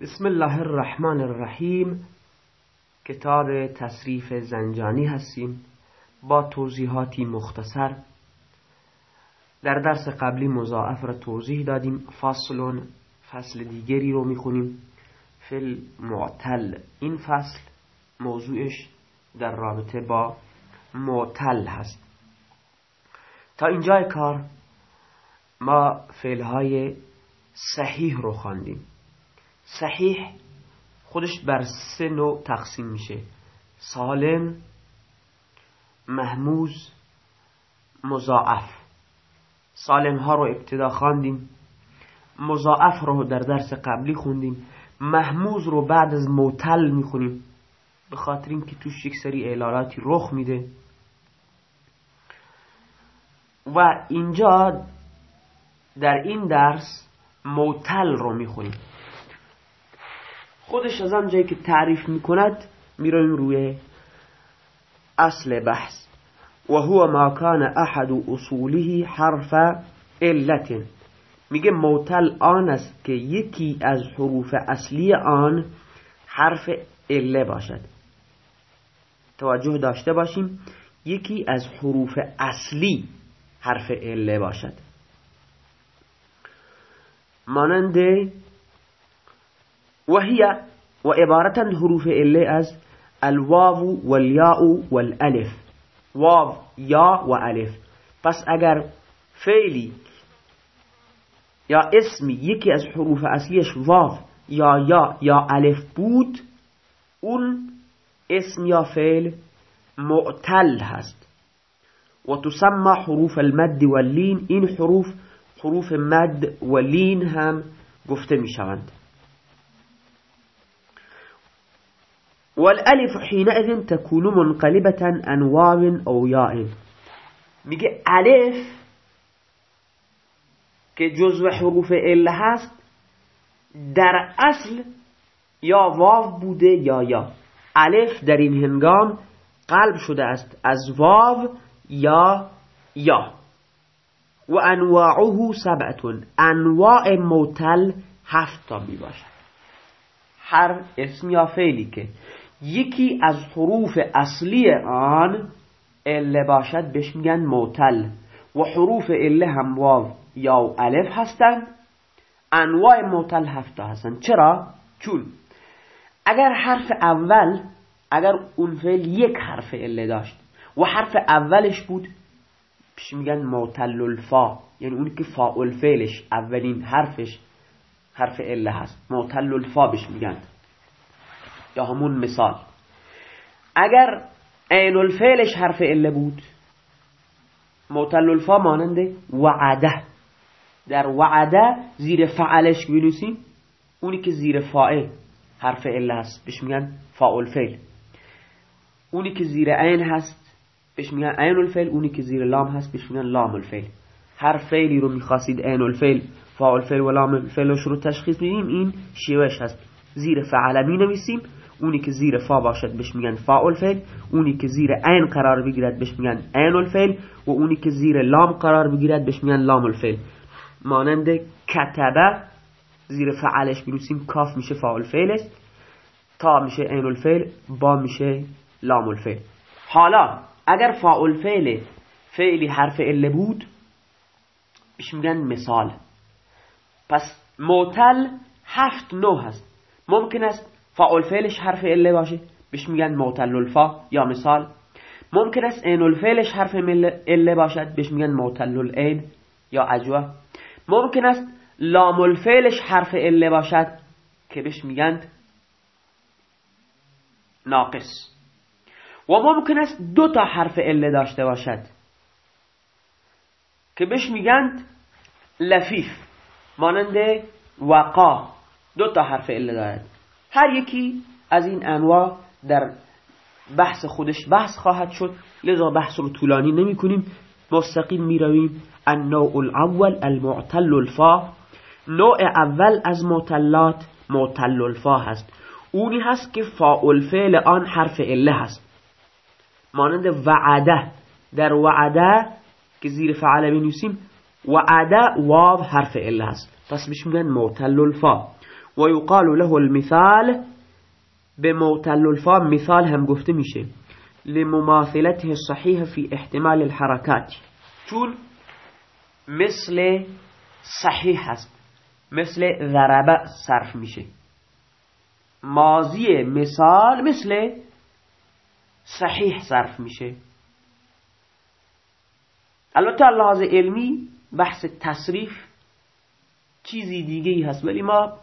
بسم الله الرحمن الرحیم کتاب تصریف زنجانی هستیم. با توضیحاتی مختصر. در درس قبلی مضاعف را توضیح دادیم. فصل فصل دیگری رو می‌خونیم. فل معتل این فصل موضوعش در رابطه با معتل هست. تا اینجای کار ما فعلهای صحیح رو خواندیم. صحیح خودش بر سه نوع تقسیم میشه. سالم محموز مضاعف. سالم ها رو ابتدا خواندیم مضاعف رو در درس قبلی خوندیم محموز رو بعد از موتل می‌خونیم. به خاطر اینکه توش یک سری اعلالاتی رخ میده. و اینجا در این درس موتل رو می‌خونیم. خودش از آن جایی که تعریف می‌کند می‌رویم روی اصل بحث. و هو ما کان احد اصوله حرف علت. میگه موتل آن است که یکی از حروف اصلی آن حرف عله باشد. توجه داشته باشیم یکی از حروف اصلی حرف عله باشد. مانند وهي وعبارة حروف إله از الواو والياء والألف. واو یا و الف پس اگر فعلی یا اسمی یکی از حروف اصلیش واو یا یا یا الف بود اون اسم یا فعل معتل هست. و تسمى حروف المد واللین. این حروف حروف مد و لین هم گفته می شوند والالف حينئذ تكون منقلبة عن واو او یاء میگه الف که جزو حروف ال هست در اصل یا واو بوده یا یا. الف در این هنگام قلب شده است از واو یا یا. و انواعه سبعتون انواع موتل هفت تا می باشد هر اسم یا فعلی که یکی از حروف اصلی آن اله باشد بهش میگن موتل و حروف اله هم واو یا الف هستند. انواع موتل هفته هستند چرا؟ چون اگر حرف اول اگر اون فعل یک حرف اله داشت و حرف اولش بود پیش میگن موتل الفا. یعنی اونی که فاعل فعلش اولین حرفش حرف اله هست. موتل الفا بهش میگن. یا همون مثال. اگر عین الفعلش حرف اله بود معتل الفا ماننده وعده. در وعده زیر فعلش بنویسیم اونی که زیر فاعل حرف اله هست بهش میگن فاعل فعل. اونی که زیر عین هست بهش میگن عین الفعل. اونی که زیر لام هست بهش میگن لام الفعل. هر فعلی رو می‌خواستید عین الفعل فاعل فعل و لام الفعل رو تشخیص بدیم این شیوهش هست. زیر فعل می نویسیم اونی که زیر فا باشد بهش میگن فاعل فعل اونی که زیر عین قرار بگیرد بهش میگن عین الفعل و اونی که زیر لام قرار بگیرد بهش میگن لام الفعل مانند کتبه زیر فعلش بنویسیم کاف میشه فاعل فعل تا میشه عین الفعل با میشه لام الفعل حالا اگر فاعل فعل فعلی حرف ال بود بهش میگن مثال. پس معتل هفت نوع هست. ممکن است فاعل فعلش حرف اله باشه. بهش میگن معتل الفا. یا مثال ممکن است عین الفعلش حرف اله باشد. بهش میگن معتل العین. یا عجوه ممکن است لام الفعلش حرف اله باشد که بهش میگن ناقص. و ممکن است دو تا حرف اله داشته باشد که بهش میگن لفیف مانند وقا. دو تا حرف اله دارد. هر یکی از این انواع در بحث خودش بحث خواهد شد. لذا بحث رو طولانی نمی کنیم مستقیم می رویم النوع الاول المعتل الفا. نوع اول از معتلات معتل الفا هست. اونی هست که فاعل فعل آن حرف اله هست. مانند وعده. در وعده که زیر فعل بنویسیم وعده واو حرف اله هست. پس بهش معتل الفا. و یقال له المثال به معتل الفا مثال هم گفته میشه لمماثلته صحیح فی احتمال الحرکات چون مثل صحیح هست مثل ضربه صرف میشه. ماضی مثال مثل صحیح صرف میشه. البته لحاظ علمی بحث تصریف چیزی دیگه ای هست ولی ما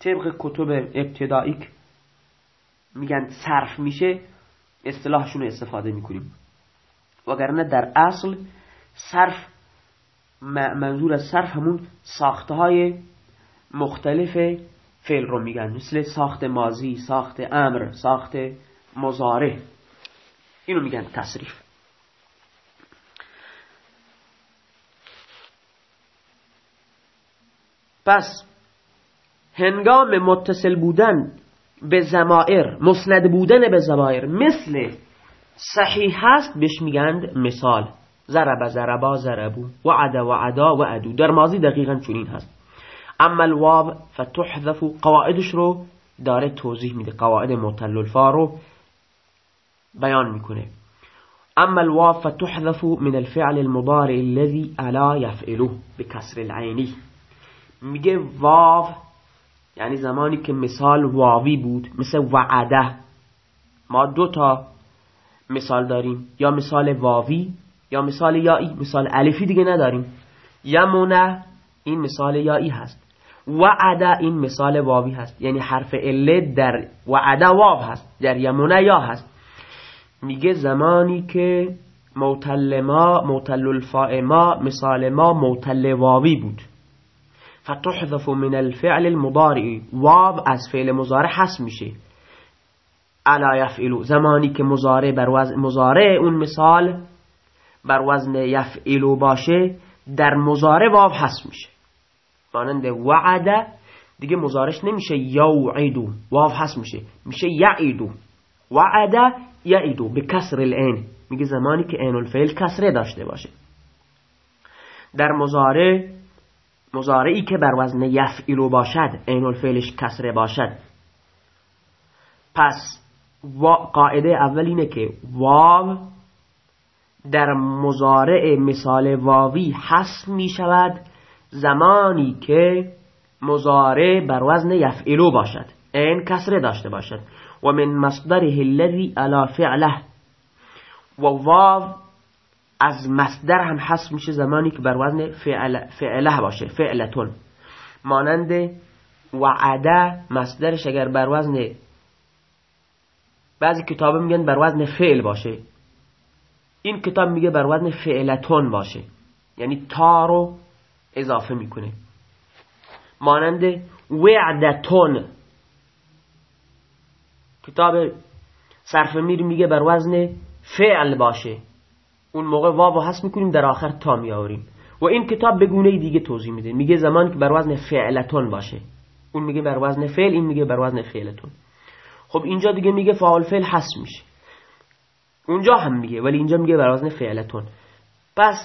طبق کتب ابتدایی میگن صرف میشه اصطلاحشون استفاده می‌کنیم. وگرنه در اصل صرف منظور از صرف همون ساخته های مختلف فعل رو میگن. مثل ساخت مازی ساخت امر ساخت مزاره اینو میگن تصریف. پس هنگام متصل بودن به زمائر مسند بودن به زمائر مثل صحیح هست بهش میگند مثال. زرب زربا زربو وعد وعدا وعدو در ماضی دقیقا چنین هست. اما الواب فتحذف قواعدش رو داره توضیح میده قواعد مطل الفا رو بیان می‌کنه. اما الواب فتحذف من الفعل المضارع الذي الا يفعله بكسر العيني میگه واو یعنی زمانی که مثال واوی بود مثل وعده. ما دو تا مثال داریم. یا مثال واوی یا مثال یایی مثال الفی دیگه نداریم. یمونه این مثال یایی هست. وعده این مثال واوی هست. یعنی حرف اله در وعده واو هست. در یمونه یا هست. میگه زمانی که موتل ما موتل الفاء ما مثال ما موتل واوی بود. فتحذف من الفعل المضارع. واو از فعل مضارع حذف میشه. الا یفعلو زمانی که مضارع بر وزن مضارع اون مثال بر وزن یفعلو باشه در مضارع واو حذف میشه. مانند وعده دیگه مضارش نمیشه یوعدو واو حذف میشه. میشه یعیدو وعده یعیدو به کسر العین. میگه زمانی که عین الفعل کسره داشته باشه. در مضارع مزارعی که بر وزن یفعلو باشد عین الفعلش کسره باشد. پس قاعده اول اینه که واو در مزارع مثال واوی حس می شود زمانی که مزارع بر وزن یفعلو باشد این کسره داشته باشد. و من مصدره الذي الا فعله. و واو از مصدر هم حذف میشه زمانی که بر وزن فعل فعله باشه فعلتون. مانند وعده مصدرش اگر بر وزن بعضی کتاب میگن بر وزن فعل باشه. این کتاب میگه بر وزن فعلتون باشه. یعنی تا رو اضافه می‌کنه. مانند وعدتون. کتاب صرف میر میگه بر وزن فعل باشه. اون موقع واو حس می‌کنیم در آخر تا میآوریم. و این کتاب به گونه دیگه توضیح میده. میگه زمان که بر وزن فعلتون باشه. اون میگه بر وزن فعل این میگه بر وزن فعلتون. خب اینجا دیگه میگه فعال فعل حس میشه. اونجا هم میگه ولی اینجا میگه بر وزن فعلتون. پس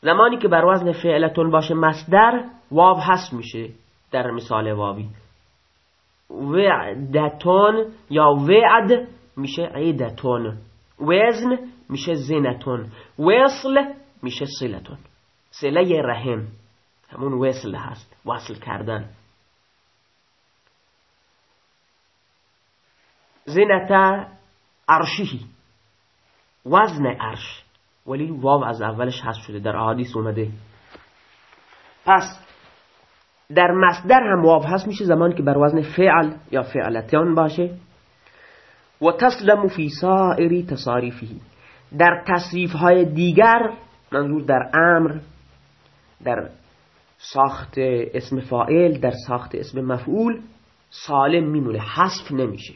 زمانی که بر وزن فعلتون باشه مصدر واو حس میشه. در مثال واوی وعدتون یا وعد میشه عیدتون. وزن میشه زینتون وصل میشه صلتون. صله رحم. همون وصل هست. وصل کردن. زینت عرشی وزن عرش. ولی واو از اولش هست شده. در احادیث اومده. پس در مصدر هم واو هست میشه. زمانی که بر وزن فعل یا فعلتان باشه. و تسلم فی سائر تصاریفی در تصریف های دیگر منظور در امر در ساخت اسم فائل در ساخت اسم مفعول سالم میمونه حذف نمیشه.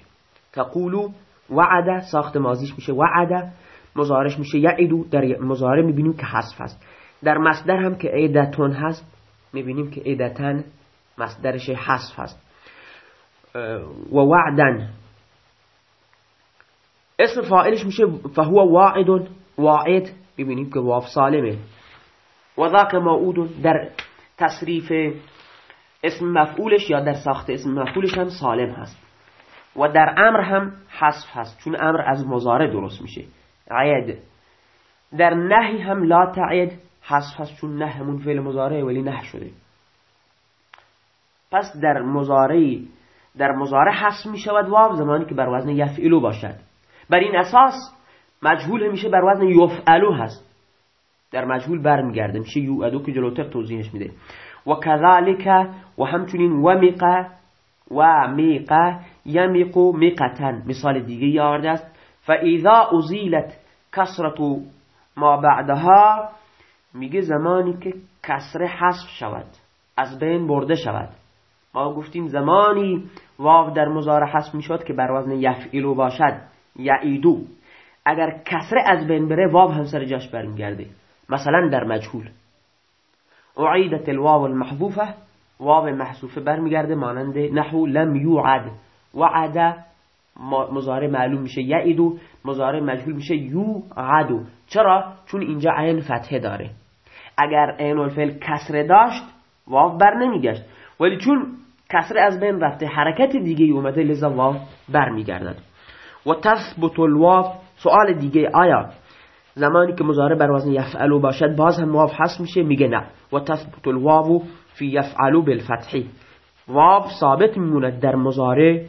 تقولو وعده ساخت مازیش میشه وعده مزارش میشه یعیدو در مزاره می‌بینیم که حذف هست. در مصدر هم که عیدتون هست می‌بینیم که عیدتن مصدرش حذف هست. و وعدن اسم فاعلش میشه فهو واعد واعد ببینیم که واف سالمه. و ذاک موعود در تصریف اسم مفعولش یا در ساخت اسم مفعولش هم سالم هست. و در امر هم حذف هست چون امر از مزاره درست میشه. عید. در نهی هم لا تعید حذف هست چون نه همون فعل مزاره ولی نه شده. پس در مزاره در مزاره حذف می شود واو زمانی که بر وزن یفعلو باشد. بر این اساس مجهول میشه بر وزن یفعلو هست. در مجهول برمیگرده. میشه یوعدو که جلوتر توضیحش میده. و کذالک و همچنین ومقه و میقه یمیقو میقتن. مثال دیگه یارده است. فاذا ازیلت کسرت ما بعدها میگه زمانی که کسره حذف شود از بین برده شود. ما گفتیم زمانی واو در مزاره حذف می‌شد که بر وزن یفعلو باشد. یعیدو. اگر کسره از بین بره واو هم سر جاش برمیگرده. مثلا در مجهول. اعیدت الواو المحذوفه واو محذوفه برمیگرده مانند نحو لم یوعد. وعد مزاره معلوم میشه یعیدو مزاره مجهول میشه یوعدو. چرا؟ چون اینجا عین فتحه داره. اگر عین الفعل کسره داشت واو بر نمیگشت. ولی چون کسره از بین رفته حرکت دیگه اومده لذا واو برمیگردد. و تثبت الواو. سوال دیگه آیا زمانی که مزاره بر وزن یفعلو باشد باز هم واو حس میشه؟ میگه نه. و تثبت الواو فی یفعلو بالفتحی واو ثابت میموند در مزاره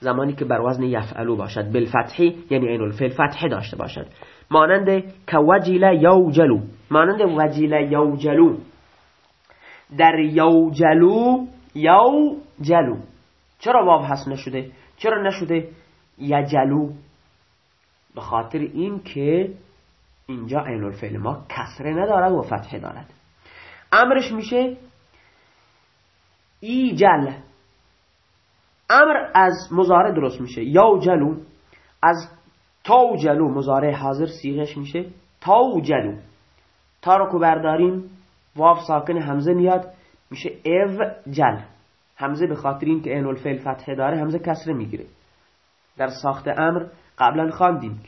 زمانی که بر وزن یفعلو باشد. بالفتحی یعنی این الفعل فتحه داشته باشد. مانند کوجل یوجلو مانند وجل یوجلو در یوجلو یوجلو چرا واو حس نشده؟ چرا نشده؟ یجلو. به خاطر این که اینجا عین الفعل ما کسره ندارد و فتحه دارد امرش میشه ایجل. امر از مزاره درست میشه. یا جلو از تو جلو مزاره حاضر سیغش میشه. تو جلو تا رو که برداریم. واف ساکن همزه میاد. میشه او جل. همزه به خاطر این که این الفعل فتحه داره همزه کسره می‌گیره. در ساخت امر قبلا خواندیم.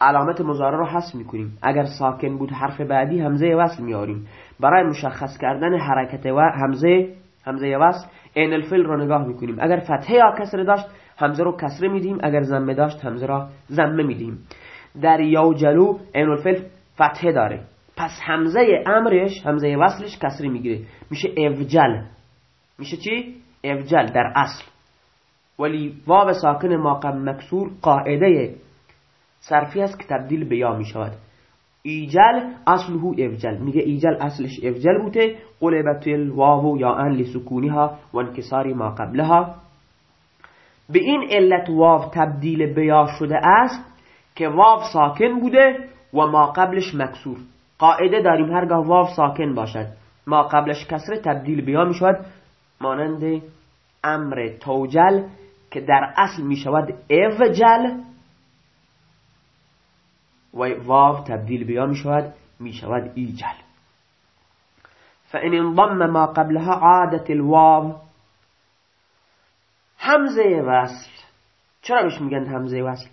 علامت مزاره رو حذف می‌کنیم. اگر ساکن بود حرف بعدی همزه وصل میاریم برای مشخص کردن حرکت و همزه همزه وصل این الفل رو نگاه می‌کنیم. اگر فتحه یا کسره داشت همزه رو کسره میدیم. اگر زمه داشت همزه را زمه میدیم. در یا جلو این الفل فتحه داره. پس همزه امرش همزه وصلش کسره می‌گیره. میشه افجل. میشه چی؟ افجل در اصل. ولی واو ساکن ماقم مکسور قاعده صرفی است که تبدیل به یا می شود. ایجل اصله افجل. میگه ایجل اصلش افجل بوده. قلبت الواو یا ان لسکونها و انکساری ما قبلها. به این علت واو تبدیل به یا شده است که واو ساکن بوده و ما قبلش مکسور. قاعده داریم هرگاه واو ساکن باشد. ما قبلش کسره تبدیل به یا می شود. مانند امر توجل که در اصل می شود افجل و واو تبدیل بیا می شود می شود ایجل. فإن انضم ما قبلها عادت الواو. همزه وصل. چرا بهش میگن همزه وصل؟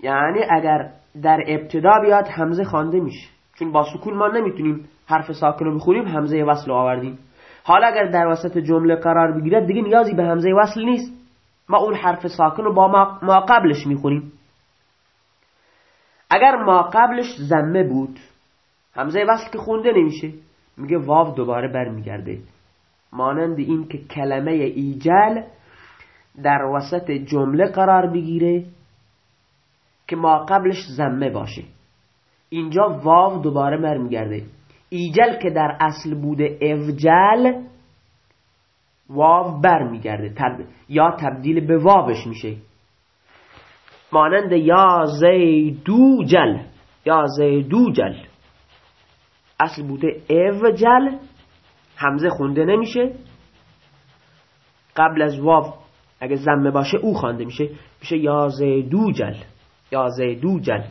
یعنی اگر در ابتدا بیاد همزه خوانده میشه. چون با سکون ما نمی‌تونیم حرف ساکن رو بخونیم همزه وصل رو آوردیم. حالا اگر در وسط جمله قرار بگیرد دیگه نیازی به همزه وصل نیست. ما اون حرف ساکن رو با ما قبلش می‌خونیم اگر ما قبلش زمه بود همزه وصل که خونده نمیشه میگه واو دوباره برمیگرده. مانند این که کلمه ایجل در وسط جمله قرار بگیره که ما قبلش زمه باشه. اینجا واو دوباره برمیگرده. ایجل که در اصل بوده افجل واو برمیگرده. تب... یا تبدیل به واوش میشه. مانند یا زیدو جل یا زیدو جل اصل بوده او جل همزه خونده نمیشه. قبل از واو اگه زمه باشه او خوانده میشه. میشه یا زیدو جل یا زیدو جل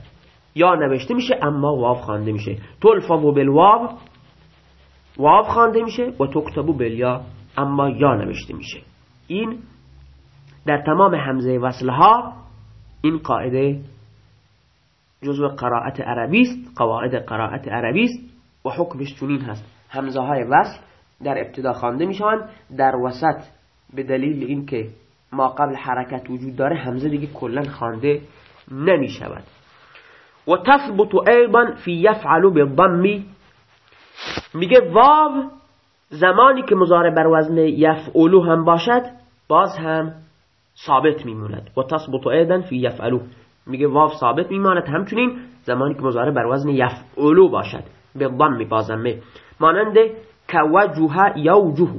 یا نوشته میشه اما واو خوانده میشه. تلفظ بالواو واو. خوانده میشه. و تکتبو بالیا اما یا نوشته میشه. این در تمام همزه وصلها این قاعده جزو قرائت عربی است قواعد قرائت عربی است و حکمش چنین هست. همزه های وصل در ابتدا خوانده می‌شوند در وسط به دلیل اینکه ما قبل حرکت وجود داره همزه دیگه کلا خوانده نمی‌شود. و تثبت ایضا فی یفعل بالضم. میگه واو زمانی که مضارع بر وزن یفعلو هم باشد باز هم ثابت میموند و تثبت ایضا فی یفعلو. میگه واو ثابت میماند. همچنین زمانی که مضارع بر وزن یفعلو باشد. به ضم بازمه مانند کوجه یوجه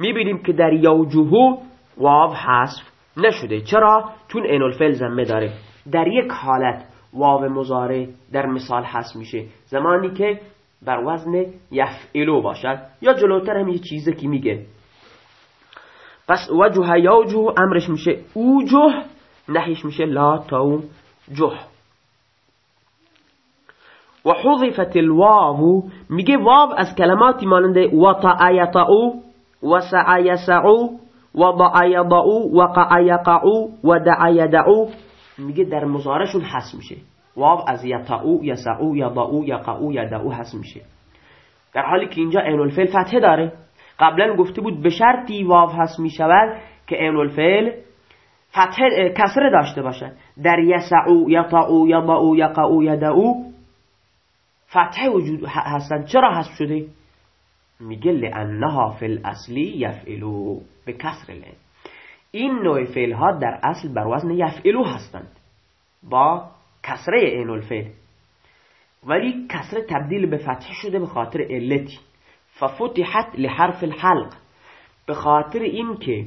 می‌بینیم که در یوجه واو حذف نشده. چرا؟ چون این الفعل زمه داره. در یک حالت واو مضارع در مثال حذف میشه. زمانی که بر وزن یفعلو باشد. یا جلوتر هم یه چیزی که میگه. پس وجه یوجه امرش میشه اوجه نحیش میشه لا تو جه و حذفت الواو میگه واو از کلماتی ماننده وطع یطعو و سع یسعو و ضع یضعو وقع یقعو و دع یدعو میگه در مزارشون حس میشه. واو از یطعو یسعو یضعو یقعو یدعو حس میشه. در حالی که اینجا عین الفعل فتحه داره. قبلا گفته بود به شرطی واو حس می‌شود که عین الفعل فتحه کسره داشته باشد در یسعو یطعو یضعو یقعو یدعو فتحه وجود هستن. چرا حذف شده؟ میگه لانها فی الاصلی یفعلو به کسر این نوع فعل ها در اصل بر وزن یفعلو هستند. با کسره این الفعل. ولی کسره تبدیل به فتح شده به خاطر علتی. ففتحت لحرف الحلق. به خاطر این که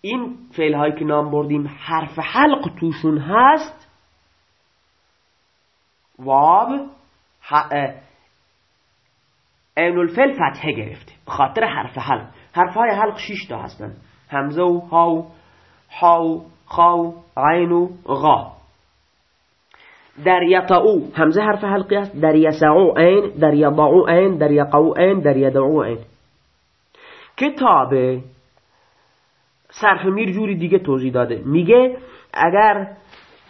این فعل هایی که نام بردیم حرف حلق توشون هست واب این الفعل فتحه گرفته به خاطر حرف حلق. حرف های حلق 6 تا هستن. همزه و هاو حاو خاو عین و غا در یطعو همزه حرف حلقی است. در یسعو این در یضعو این در یقعو این در یدعو این کتاب صرف میر جوری دیگه توضیح داده. میگه اگر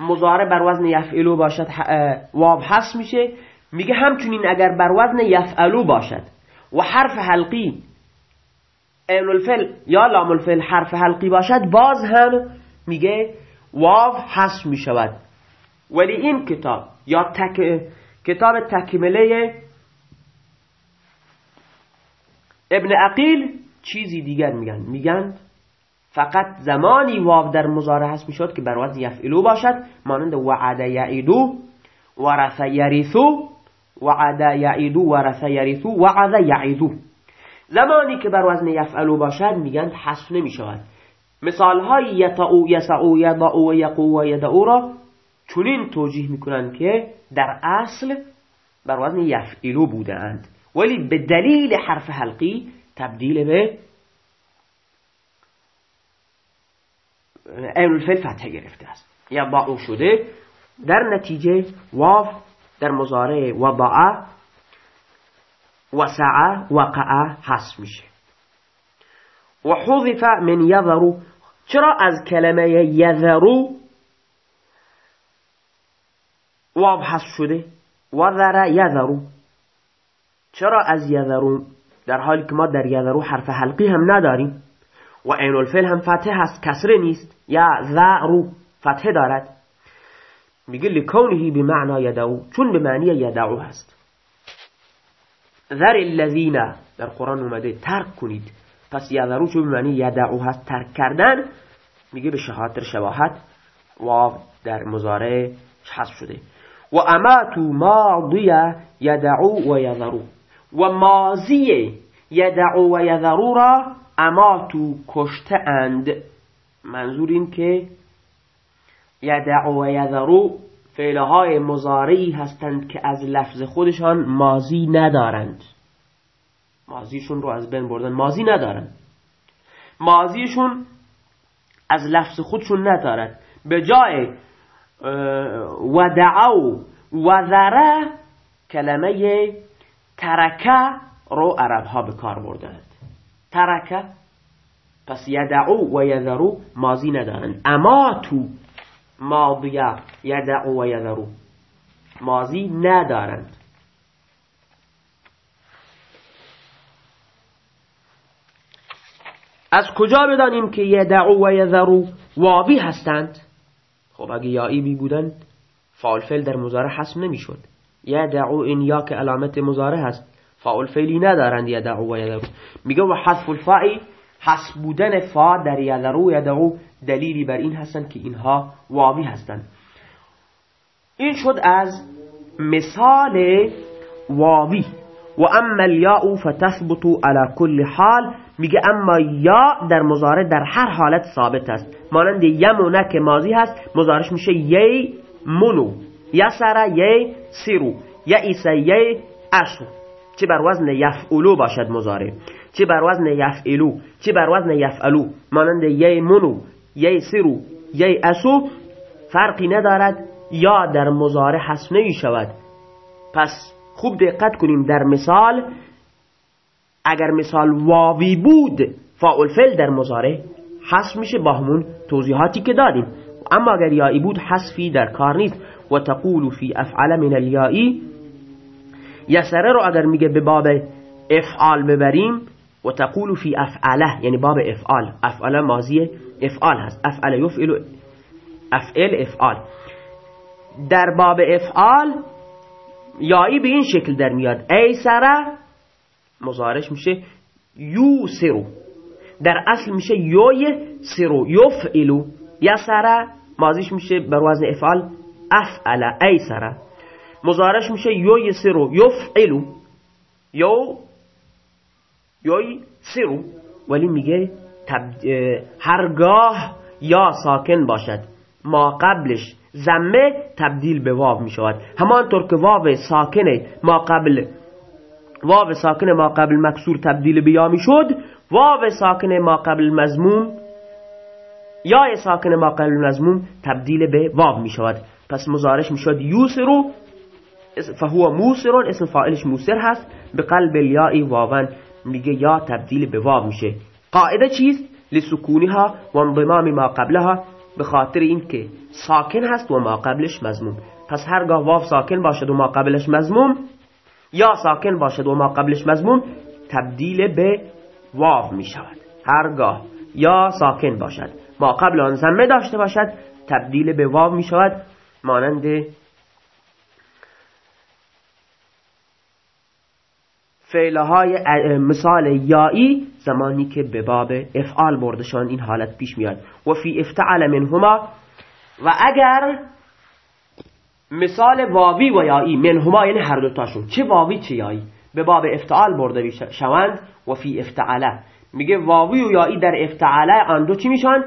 مضارع بر وزن یفعلو باشد واب حس میشه. میگه همچنین اگر بر وزن یفعلو باشد و حرف حلقی این الفل یا لام الفل حرف حلقی باشد باز هم میگه واو حس می‌شود. ولی این کتاب یا تک... کتاب تکمله ابن عقیل چیزی دیگر میگن. میگن فقط زمانی واو در مزاره هست می‌شد که بر وزن یفعلو باشد مانند وعد یعیدو ورث یریثو وعد یعیدو ورث یریثو وعد یعیدو. زمانی که بر وزن یفعلو باشد میگن حذف نمی‌شود. مثال های یتعو یسعو یضعو و یقو و یدعو را چنین توجیه می‌کنند که در اصل بر وزن یفعلو بودند. ولی به دلیل حرف حلقی تبدیل به این الفعل فتح گرفته است. یا شده در نتیجه واف در مزارع وضع وسع وقع حس میشه. و من یذرو. چرا از کلمه یذرو واو حس شده. وذر یذرو. چرا از یذرو؟ در حالی که ما در یذرو حرف حلقی هم نداریم. و عین الفعل هم فتح هست کسره نیست. یا ذرو فتح دارد. میگه لکونه بمعنى یدعو. چون به معنی یدعو هست. ذر الذین در قرآن اومده ترک کنید. پس یذرو چون به معنی یدعو هست ترک کردن میگه به شهادت شباهت. و در مزارع حذف شده. و اماتو ماضیه یدعو و یذرو. و ماضی یدعو و یذرو را اماتو کشته اند. منظور این که یدعو و یذرو فعلهای مزارعی هستند که از لفظ خودشان مازی ندارند. مازیشون رو از بین بردن. مازی ندارند مازیشون از لفظ خودشون ندارد به جای ودعو و ذره کلمه ترکه رو عرب ها به کار بردند. ترکه پس یدعو و یذرو مازی ندارند. اما تو ماضیه یدعو و یذرو ماضی ندارند. از کجا بدانیم که یدعو و یذرو واوی هستند؟ خب اگه یایی بودن فعال فعل در مزاره حسم نمی‌شد. یدعو این یا که علامت مزاره هست. فعال فعلی ندارند یدعو و یذرو میگه و حذف الفائی حذف بودن فا در یذرو و یدعو دلیلی بر این هستند که اینها واوی هستند. این شد از مثال واوی. و اما الیاء فتثبت على كل حال. میگه اما یا در مزاره در هر حالت ثابت است. مانند یمونه که ماضی هست مزارش میشه یی منو یسر یی سیرو. یئس یی اشو چه بر وزن یفعلو باشد مزاره چه بر وزن یفعلو؟ چه بر وزن یفعلو؟ مانند یی منو یی سیرو یی اسو فرقی ندارد. یا در مزاره حس نمی شود. پس خوب دقت کنیم در مثال اگر مثال واوی بود فاعل فعل در مزاره حذف میشه با همون توضیحاتی که دادیم. اما اگر یایی بود حذفی در کار نیست. و تقول فی افعل من الیایی یسره رو اگر میگه به باب افعال ببریم و تقول فی افعله یعنی باب افعال. افعال ماضی افعال هست. افعل یفعل افعل افعال. در باب افعال یایی به این شکل در میاد. ای سره مزارش میشه یو سرو در اصل میشه یوی سرو یفعلو. یسره مازیش میشه بر وزن افعال افعل. ای سره مزارش میشه یوی سرو یفعلو. یو یوی سرو ولی میگه هرگاه یا ساکن باشد. ما قبلش زمه تبدیل به واو می شود همانطور که واو ساکنه ما قبل واو ساکنه ما قبل مکسور تبدیل به یا می شد واو ساکنه ما قبل مزموم یا ساکنه ما قبل مزموم تبدیل به واو می شود پس مزارش می شود یوسرو فهو موسرون اسم فاعلش موسر هست. به قلب الیائی واون میگه یا تبدیل به واو میشه. قاعده چیست؟ لسکونها و انضمام ما قبلها به خاطر اینکه ساکن هست و ما قبلش مضموم. پس هرگاه واو ساکن باشد و ما قبلش مضموم یا ساکن باشد و ما قبلش مضموم تبدیل به واو می شود. هرگاه یا ساکن باشد ما قبل آن زمه داشته باشد تبدیل به واو می شود مانند فعلهای مثال یایی زمانی که به باب افعال بردشان این حالت پیش میاد. و فی افتعل منهما و اگر مثال واوی و یایی منهما یعنی هر دوتاشون. چه واوی چه یایی به باب افتعال برده شوند و فی افتعله میگه واوی و یایی در افتعله آن دو چی میشن؟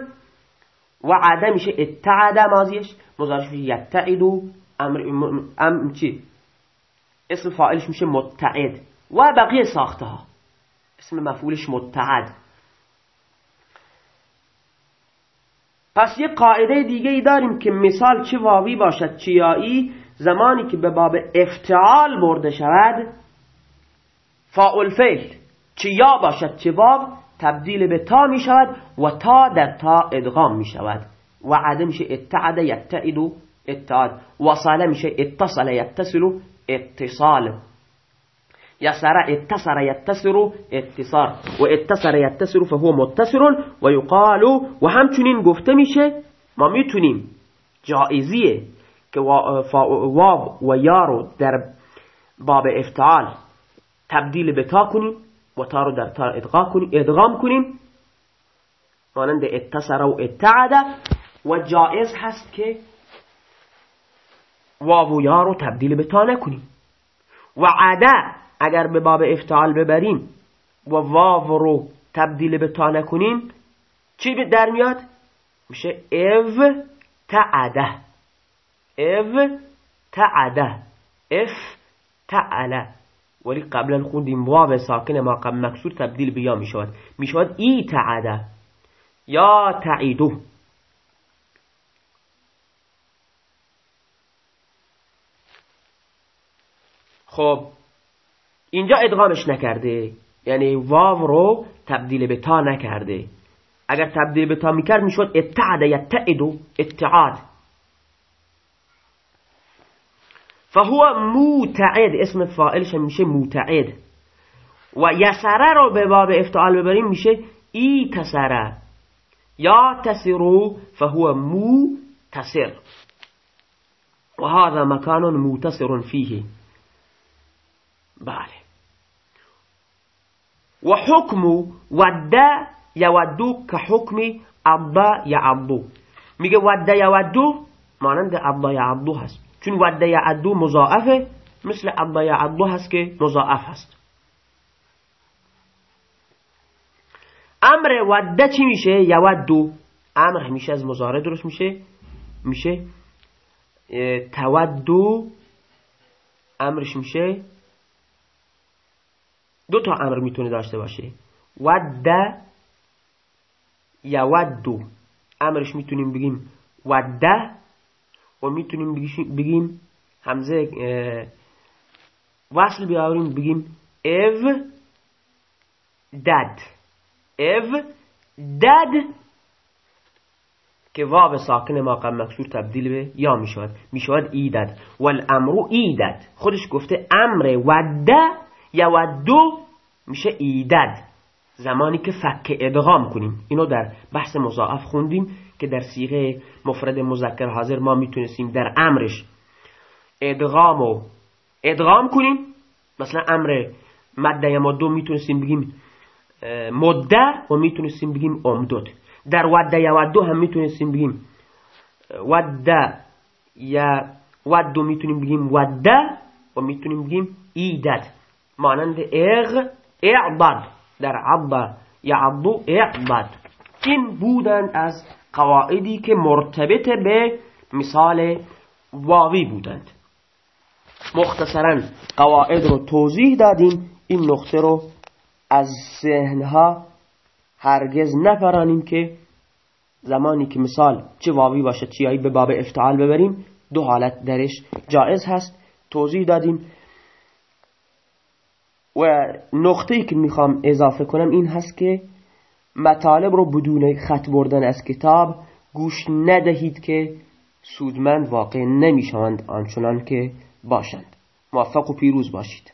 و عده میشه اتعده مازیش مزارش میشه یتعدو امر ام چی؟ اسم فاعلش میشه متعد. و بقیه ساخته ها اسم مفعولش متعد پس یک قاعده دیگه ای داریم که مثال چه واوی باشد چه یایی. زمانی که به باب افتعال برده شود فاعل فعل. چه یا باشد چه واو تبدیل به تا می شود و تا در تا ادغام می شود و عده میشه اتعد یتعد اتعاد. وصاله میشه اتصل یتصل اتصال. يسر اتصر يتسر اتصار و اتصر يتسر فهو متصر و یقال و همچنین گفته میشه ما می‌تونیم جائزیه که واو و یارو در باب افتعال تبدیل به تا کنیم و تا رو در تا ادغام کنیم مانند اتصر و اتعده و جائز هست که واو و یا رو تبدیل به تا نکنیم. و عده اگر به باب افتعال ببریم و واو رو تبدیل به تا نکنیم چی در میاد؟ میشه او تعده. او تعده. اف تعله. ولی قبلا خوندیم واو ساکن ما قبل مکسور تبدیل به یا می‌شود ای تعده. یا تعیدو. خب اینجا ادغامش نکرده. یعنی واو رو تبدیل به تا نکرده. اگر تبدیل به تا می‌کرد می‌شد اتعد یتعدو اتعاد فهو موتعد. اسم فائلش میشه موتعد. و یسره رو به باب افتعال ببریم میشه ای تسره یا تسرو فهو مو تسر و هذا مکان موتصر فیه. بله. و حکم وده یودو که حکم عبا یعبو میگه وده یودو مانند عبا یعبو هست. چون وده یعدو مضاعفه مثل عبا یعبو هست که مضاعف هست. امر وده چی میشه؟ یودو امر همیشه از مزاره درست میشه. میشه تودو. امرش میشه دو تا امر می‌تونه داشته باشه وده یودو امرش می‌تونیم بگیم وده و می‌تونیم بگیم همزه وصل بیاوریم بگیم او دد او دد که واو ساکن ماقم مکسور تبدیل به یا می‌شود. می‌شود ایدد والامرو ایدد خودش گفته امر وده یودو میشه ایدد. زمانی که فک ادغام کنیم. اینو در بحث مضاعف خوندیم که در سیغه مفرد مذکر حاضر ما می‌تونستیم در امرش ادغام و ادغام کنیم. مثلا امر مده یا دو می‌تونستیم بگیم مده و می‌تونستیم بگیم امدد. در وده یا ودو هم می‌تونستیم بگیم وده یا ودو می‌تونیم بگیم وده و می‌تونیم بگیم ایدد. مانند اغ اعبد. در عبد یعبدو اعبد. این بودند از قواعدی که مرتبط به مثال واوی بودند. مختصرا قواعد رو توضیح دادیم. این نقطه رو از ذهنها هرگز نپرانیم که زمانی که مثال چه واوی باشه چیایی به باب افتعال ببریم دو حالت درش جائز هست. توضیح دادیم. و نقطه که می‌خوام اضافه کنم این هست که مطالب رو بدون خط بردن از کتاب گوش ندهید که سودمند واقع نمی‌شوند آنچنان که باشند. موفق و پیروز باشید.